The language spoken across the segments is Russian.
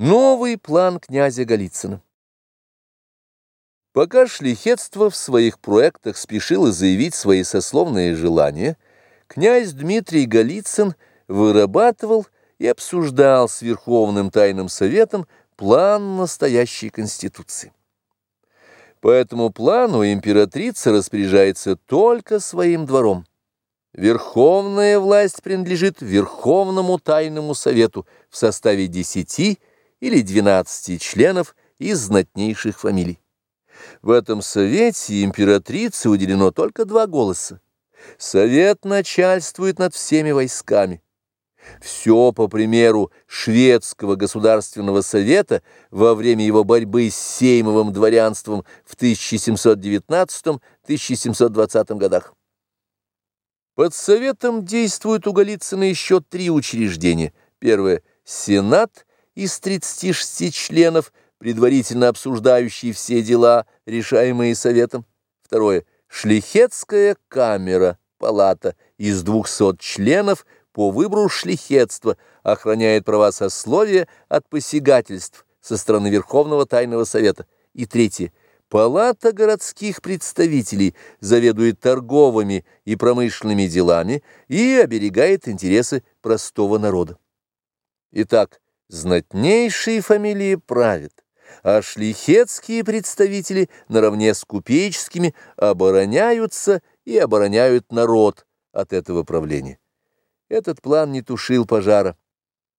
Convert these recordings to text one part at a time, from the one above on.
Новый план князя Голицына Пока шлихетство в своих проектах спешило заявить свои сословные желания, князь Дмитрий Голицын вырабатывал и обсуждал с Верховным Тайным Советом план настоящей Конституции. По этому плану императрица распоряжается только своим двором. Верховная власть принадлежит Верховному Тайному Совету в составе десяти или 12 членов из знатнейших фамилий. В этом совете императрице уделено только два голоса. Совет начальствует над всеми войсками. Все по примеру шведского государственного совета во время его борьбы с сеймовым дворянством в 1719-1720 годах. Под советом действуют у Голицына еще три учреждения. Первое – Сенат – из 36 членов, предварительно обсуждающий все дела, решаемые Советом. Второе. Шлихетская камера, палата, из 200 членов по выбору шлихетства охраняет права сословия от посягательств со стороны Верховного Тайного Совета. И третье. Палата городских представителей заведует торговыми и промышленными делами и оберегает интересы простого народа. Итак, Знатнейшие фамилии правят, а шлихетские представители наравне с купеческими обороняются и обороняют народ от этого правления. Этот план не тушил пожара,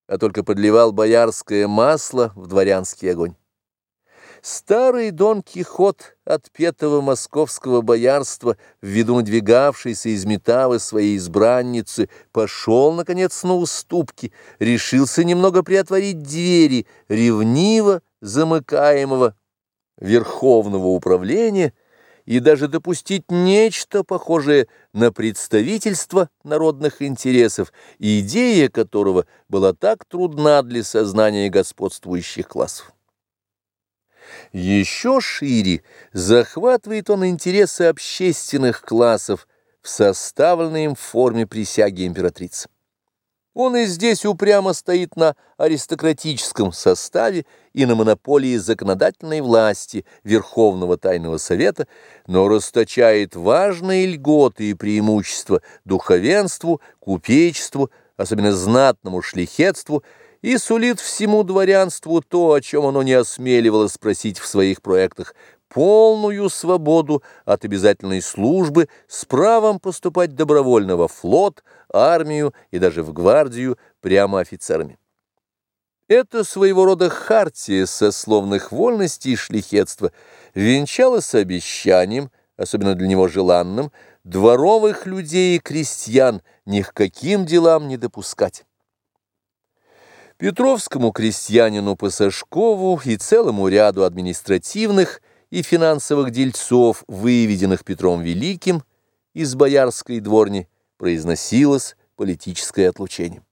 а только подливал боярское масло в дворянский огонь. Старый Дон Кихот отпетого московского боярства, ввиду надвигавшейся из Метавы своей избранницы, пошел, наконец, на уступки, решился немного приотворить двери ревниво замыкаемого верховного управления и даже допустить нечто похожее на представительство народных интересов, идея которого была так трудна для сознания господствующих классов. Еще шире захватывает он интересы общественных классов в составленной им форме присяги императрицы. Он и здесь упрямо стоит на аристократическом составе и на монополии законодательной власти Верховного Тайного Совета, но расточает важные льготы и преимущества духовенству, купечеству, особенно знатному шлихетству и сулит всему дворянству то, о чем оно не осмеливалось спросить в своих проектах, полную свободу от обязательной службы с правом поступать добровольно во флот, армию и даже в гвардию прямо офицерами. Это своего рода хартия сословных вольностей и шлихетства венчалась обещанием, особенно для него желанным, дворовых людей и крестьян ни к каким делам не допускать. Петровскому крестьянину Пасашкову и целому ряду административных и финансовых дельцов, выведенных Петром Великим из боярской дворни, произносилось политическое отлучение.